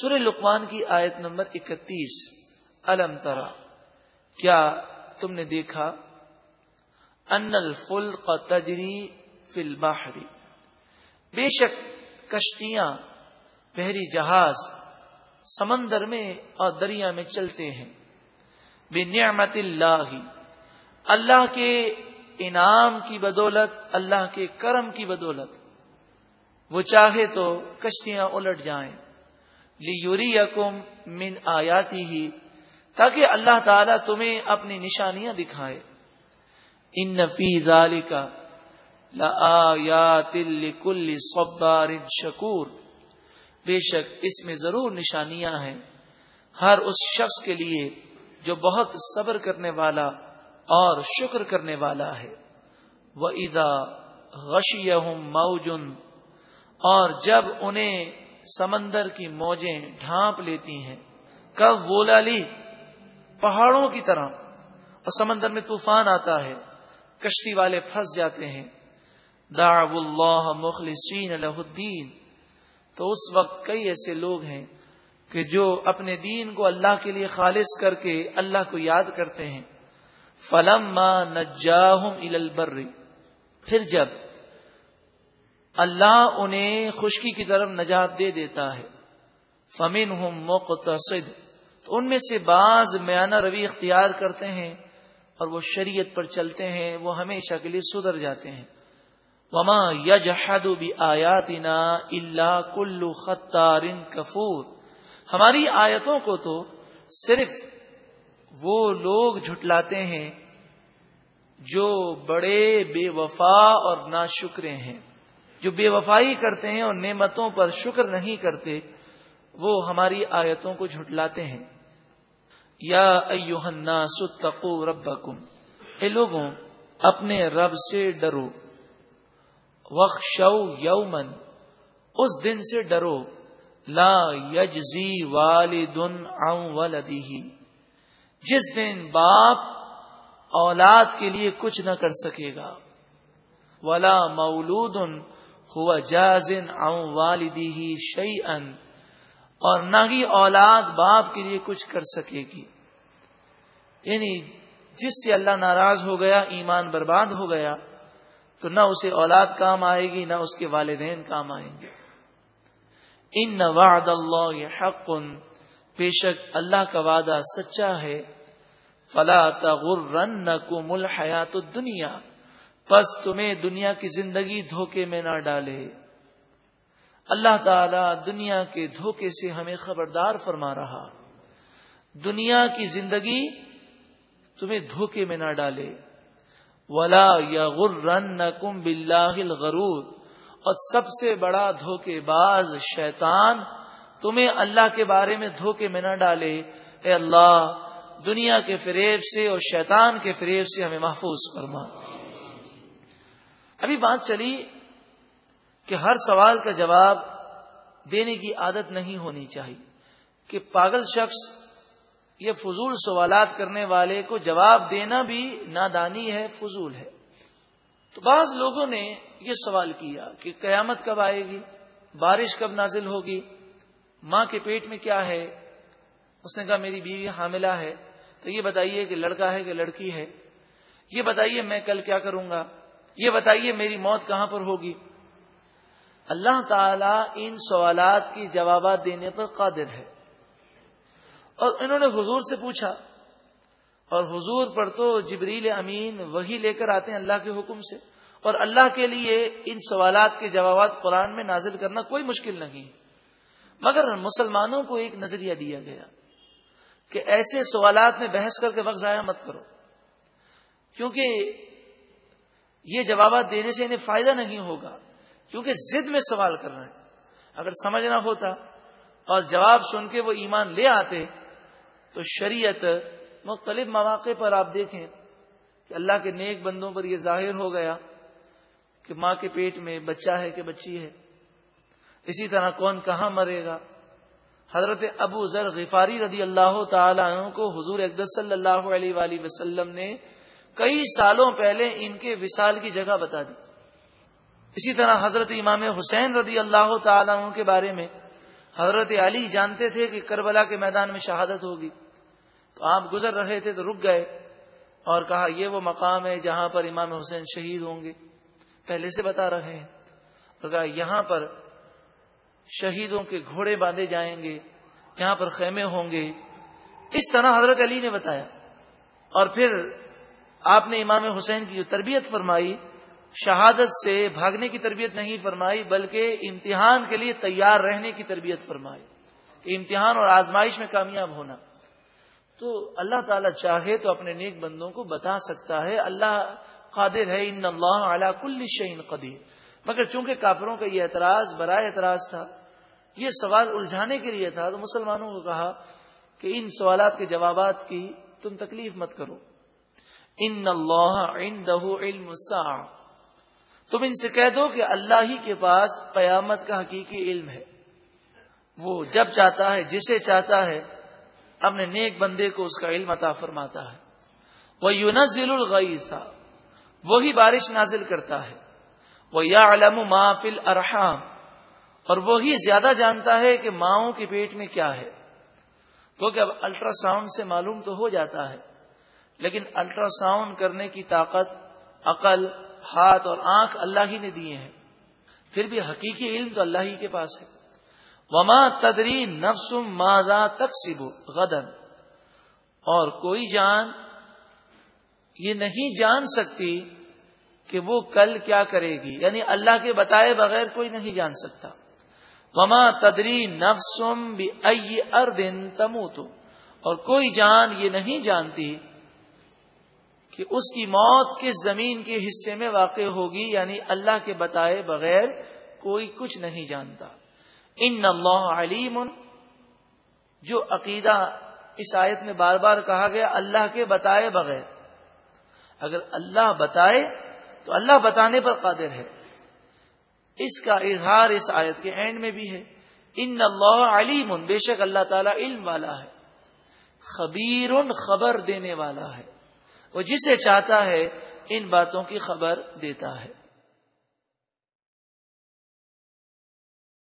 سر لقمان کی آیت نمبر اکتیس۔ الم ترا، کیا تم نے دیکھا؟ ان الفل تجری فل باہری بے شک کشتیاں بحری جہاز سمندر میں اور دریا میں چلتے ہیں۔ بے نعمت اللہ اللہ کے انعام کی بدولت، اللہ کے کرم کی بدولت۔ وہ چاہے تو کشتیاں الٹ جائیں۔ لیوری یقم من آیاتی ہی تاکہ اللہ تعالیٰ تمہیں اپنی نشانیاں دکھائے۔ ان نفیز علی کا کل صبار شکور بے شک اس میں ضرور نشانیاں ہیں۔ ہر اس شخص کے لیے جو بہت صبر کرنے والا اور شکر کرنے والا ہے۔ وہ ادا غشی موجن اور جب انہیں سمندر کی موجیں ڈھانپ لیتی ہیں۔ کب بولا لی پہاڑوں کی طرح۔ اور سمندر میں طوفان آتا ہے۔ کشتی والے پھنس جاتے ہیں۔ داغ اللہ مخلصین الدین۔ تو اس وقت کئی ایسے لوگ ہیں کہ جو اپنے دین کو اللہ کے لیے خالص کر کے اللہ کو یاد کرتے ہیں۔ فلم ماں نجاہم البری پھر جب اللہ انہیں خشکی کی طرف نجات دے دیتا ہے۔ فمن ہوں مقتصد۔ تو ان میں سے بعض میانہ روی اختیار کرتے ہیں اور وہ شریعت پر چلتے ہیں، وہ ہمیشہ کے لیے سدھر جاتے ہیں۔ وما یجحد بھی آیاتنا اللہ کلو خطار کفور ہماری آیتوں کو تو صرف وہ لوگ جھٹلاتے ہیں جو بڑے بے وفا اور نا ہیں۔ جو بے وفائی کرتے ہیں اور نعمتوں پر شکر نہیں کرتے، وہ ہماری آیتوں کو جھٹلاتے ہیں۔ یا الناس ستقو ربکم۔ اے لوگوں، اپنے رب سے ڈرو۔ وخشو یومن اس دن سے ڈرو۔ لا یجزی والدن عن ولدی جس دن باپ اولاد کے لیے کچھ نہ کر سکے گا۔ ولا مولود ہوا جازن او والدی ہی شعی اور نہ ہی اولاد باپ کے لیے کچھ کر سکے گی۔ یعنی جس سے اللہ ناراض ہو گیا، ایمان برباد ہو گیا، تو نہ اسے اولاد کام آئے گی، نہ اس کے والدین کام آئیں گے۔ ان وعد اللہ حق، بے شک اللہ کا وعدہ سچا ہے۔ فلا تغرن کو مل حیات دنیا بس تمہیں دنیا کی زندگی دھوکے میں نہ ڈالے۔ اللہ تعالی دنیا کے دھوکے سے ہمیں خبردار فرما رہا۔ دنیا کی زندگی تمہیں دھوکے میں نہ ڈالے۔ ولا یا غرن کم بلاہ غرور اور سب سے بڑا دھوکے باز شیطان تمہیں اللہ کے بارے میں دھوکے میں نہ ڈالے۔ اے اللہ، دنیا کے فریب سے اور شیطان کے فریب سے ہمیں محفوظ فرما۔ ابھی بات چلی کہ ہر سوال کا جواب دینے کی عادت نہیں ہونی چاہیے کہ پاگل شخص یہ فضول سوالات کرنے والے کو جواب دینا بھی نادانی ہے، فضول ہے۔ تو بعض لوگوں نے یہ سوال کیا کہ قیامت کب آئے گی؟ بارش کب نازل ہوگی؟ ماں کے پیٹ میں کیا ہے؟ اس نے کہا، میری بیوی حاملہ ہے۔ تو یہ بتائیے کہ لڑکا ہے کہ لڑکی ہے؟ یہ بتائیے میں کل کیا کروں گا؟ یہ بتائیے میری موت کہاں پر ہوگی؟ اللہ تعالی ان سوالات کی جوابات دینے پر قادر ہے۔ اور انہوں نے حضور سے پوچھا، اور حضور پر تو جبریل امین وہی لے کر آتے ہیں اللہ کے حکم سے۔ اور اللہ کے لیے ان سوالات کے جوابات قرآن میں نازل کرنا کوئی مشکل نہیں۔ مگر مسلمانوں کو ایک نظریہ دیا گیا کہ ایسے سوالات میں بحث کر کے وقت ضائع مت کرو۔ کیونکہ یہ جوابات دینے سے انہیں فائدہ نہیں ہوگا، کیونکہ ضد میں سوال کر رہے ہیں۔ اگر سمجھنا ہوتا اور جواب سن کے وہ ایمان لے آتے، تو شریعت مختلف مواقع پر آپ دیکھیں کہ اللہ کے نیک بندوں پر یہ ظاہر ہو گیا کہ ماں کے پیٹ میں بچہ ہے کہ بچی ہے۔ اسی طرح کون کہاں مرے گا؟ حضرت ابو ذر غفاری رضی اللہ تعالیٰ عنہ کو حضور اقدس صلی اللہ علیہ وآلہ وسلم نے کئی سالوں پہلے ان کے وصال کی جگہ بتا دی۔ اسی طرح حضرت امام حسین رضی اللہ تعالیٰ عنہ کے بارے میں حضرت علی جانتے تھے کہ کربلا کے میدان میں شہادت ہوگی۔ تو آپ گزر رہے تھے تو رک گئے اور کہا، یہ وہ مقام ہے جہاں پر امام حسین شہید ہوں گے۔ پہلے سے بتا رہے ہیں۔ اور کہا، یہاں پر شہیدوں کے گھوڑے باندھے جائیں گے، یہاں پر خیمے ہوں گے۔ اس طرح حضرت علی نے بتایا۔ اور پھر آپ نے امام حسین کی جو تربیت فرمائی، شہادت سے بھاگنے کی تربیت نہیں فرمائی، بلکہ امتحان کے لیے تیار رہنے کی تربیت فرمائی کہ امتحان اور آزمائش میں کامیاب ہونا۔ تو اللہ تعالیٰ چاہے تو اپنے نیک بندوں کو بتا سکتا ہے، اللہ قادر ہے، ان اللہ علی کل شعین قدیر۔ مگر چونکہ کافروں کا یہ اعتراض برائے اعتراض تھا، یہ سوال الجھانے کے لیے تھا، تو مسلمانوں کو کہا کہ ان سوالات کے جوابات کی تم تکلیف مت کرو۔ ان اللہ عنده علم تم ان سے کہہ دو کہ اللہ ہی کے پاس قیامت کا حقیقی علم ہے۔ وہ جب چاہتا ہے، جسے چاہتا ہے، اپنے نیک بندے کو اس کا علم عطا فرماتا ہے۔ وہ یونزل الغیثہ وہی بارش نازل کرتا ہے۔ وہ یا علم محفل ارحام اور وہی زیادہ جانتا ہے کہ ماؤں کے پیٹ میں کیا ہے۔ کیونکہ اب الٹرا ساؤنڈ سے معلوم تو ہو جاتا ہے۔ لیکن الٹرا ساؤنڈ کرنے کی طاقت، عقل، ہاتھ اور آنکھ اللہ ہی نے دیے ہیں۔ پھر بھی حقیقی علم تو اللہ ہی کے پاس ہے۔ وما تدری نفسم ماضا تک غدن اور کوئی جان یہ نہیں جان سکتی کہ وہ کل کیا کرے گی۔ یعنی اللہ کے بتائے بغیر کوئی نہیں جان سکتا۔ وما تدری نفسم بھی اردن تمو تو اور کوئی جان یہ نہیں جانتی کہ اس کی موت کس زمین کے حصے میں واقع ہوگی یعنی اللہ کے بتائے بغیر کوئی کچھ نہیں جانتا۔ ان اللہ علیم، جو عقیدہ اس آیت میں بار بار کہا گیا، اللہ کے بتائے بغیر۔ اگر اللہ بتائے، تو اللہ بتانے پر قادر ہے۔ اس کا اظہار اس آیت کے اینڈ میں بھی ہے۔ ان اللہ علیم، بے شک اللہ تعالی علم والا ہے، خبیر خبر دینے والا ہے۔ وہ جسے چاہتا ہے ان باتوں کی خبر دیتا ہے۔